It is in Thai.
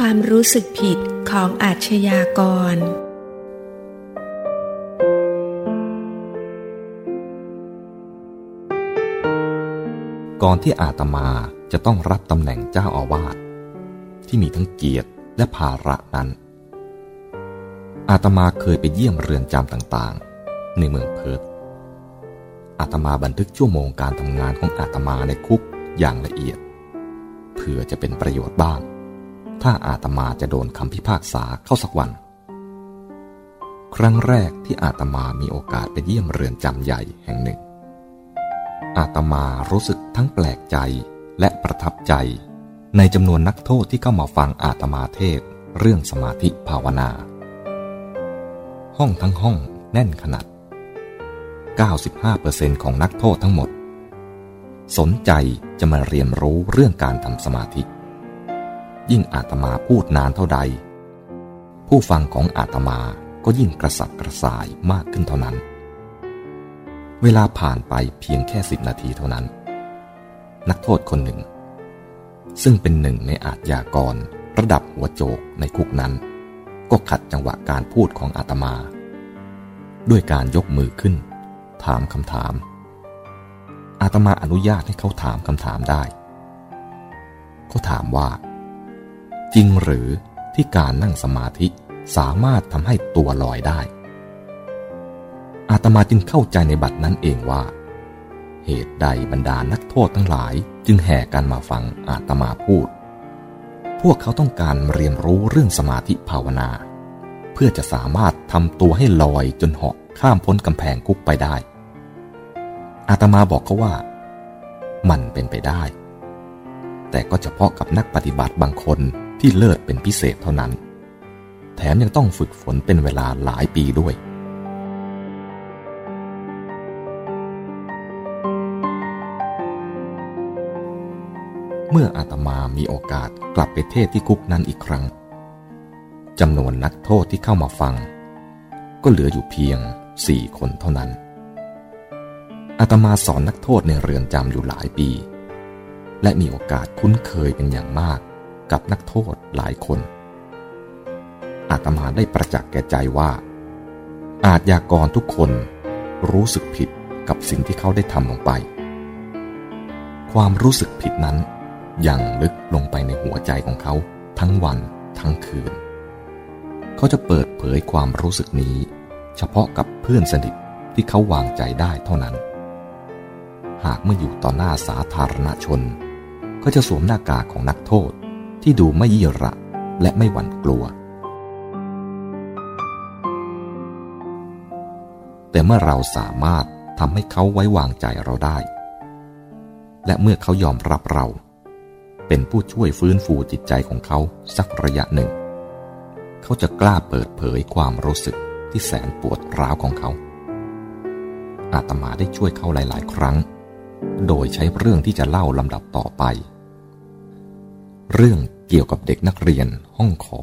ความรู้สึกผิดของอาชญากร ก่อนที่อาตมาจะต้องรับตำแหน่งเจ้าอาวาสที่มีทั้งเกียรติและภาระนั้น อาตมาเคยไปเยี่ยมเรือนจำต่างๆ ในเมืองเพิร์ตอาตมาบันทึกชั่วโมงการทำงานของอาตมาในคุกอย่างละเอียด เพื่อจะเป็นประโยชน์บ้าง ถ้าอาตมาจะโดนคำพิพากษาเข้าสักวัน ครั้งแรกที่อาตมามีโอกาสไปเยี่ยมเรือนจำใหญ่แห่งหนึ่ง อาตมารู้สึกทั้งแปลกใจและประทับใจ ในจำนวนนักโทษที่เข้ามาฟังอาตมาเทศเรื่องสมาธิภาวนา ห้องทั้งห้องแน่นขนาด 95%ของนักโทษทั้งหมด สนใจจะมาเรียนรู้เรื่องการทำสมาธิ ยิ่งอาตมาพูดนานเท่าใด ผู้ฟังของอาตมาก็ยิ่งกระสับกระส่ายมากขึ้นเท่านั้น เวลาผ่านไปเพียงแค่สิบนาทีเท่านั้น นักโทษคนหนึ่ง ซึ่งเป็นหนึ่งในอาทยากรระดับหัวโจกในคุกนั้น ก็ขัดจังหวะการพูดของอาตมา ด้วยการยกมือขึ้น ถามคำถาม อาตมาอนุญาตให้เขาถามคำถามได้ เขาถามว่า จริงหรือที่การนั่งสมาธิสามารถทำให้ตัวลอยได้ อาตมาจึงเข้าใจในบัดนั้นเองว่า เหตุใดบรรดานักโทษทั้งหลายจึงแห่กันมาฟังอาตมาพูด พวกเขาต้องการเรียนรู้เรื่องสมาธิภาวนา เพื่อจะสามารถทำตัวให้ลอยจนเหาะข้ามพ้นกำแพงคุกไปได้ อาตมาบอกเขาว่า มันเป็นไปได้ แต่ก็เฉพาะกับนักปฏิบัติบางคน ที่เลิศเป็นพิเศษเท่านั้น แถมยังต้องฝึกฝนเป็นเวลาหลายปีด้วย เมื่ออาตมามีโอกาสกลับไปเทศที่คุกนั้นอีกครั้งจำนวนนักโทษที่เข้ามาฟัง ก็เหลืออยู่เพียงสี่คนเท่านั้นอาตมาสอนนักโทษในเรือนจำอยู่หลายปี และมีโอกาสคุ้นเคยเป็นอย่างมาก กับนักโทษหลายคน อาตมาได้ประจักษ์แก่ใจว่า อาจยากรทุกคนรู้สึกผิดกับสิ่งที่เขาได้ทำลงไป ความรู้สึกผิดนั้นยังลึกลงไปในหัวใจของเขาทั้งวันทั้งคืน เขาจะเปิดเผยความรู้สึกนี้ เฉพาะกับเพื่อนสนิทที่เขาวางใจได้เท่านั้น หากเมื่ออยู่ต่อหน้าสาธารณชน ก็จะสวมหน้ากากของนักโทษ ที่ดูไม่ยี่ระและไม่หวั่นกลัว แต่เมื่อเราสามารถทำให้เขาไว้วางใจเราได้ และเมื่อเขายอมรับเรา เป็นผู้ช่วยฟื้นฟูจิตใจของเขาสักระยะหนึ่ง เขาจะกล้าเปิดเผยความรู้สึกที่แสนปวดร้าวของเขา อาตมาได้ช่วยเขาหลาย ๆ ครั้ง โดยใช้เรื่องที่จะเล่าลำดับต่อไป เรื่อง เกี่ยวกับเด็กนักเรียนห้องขอ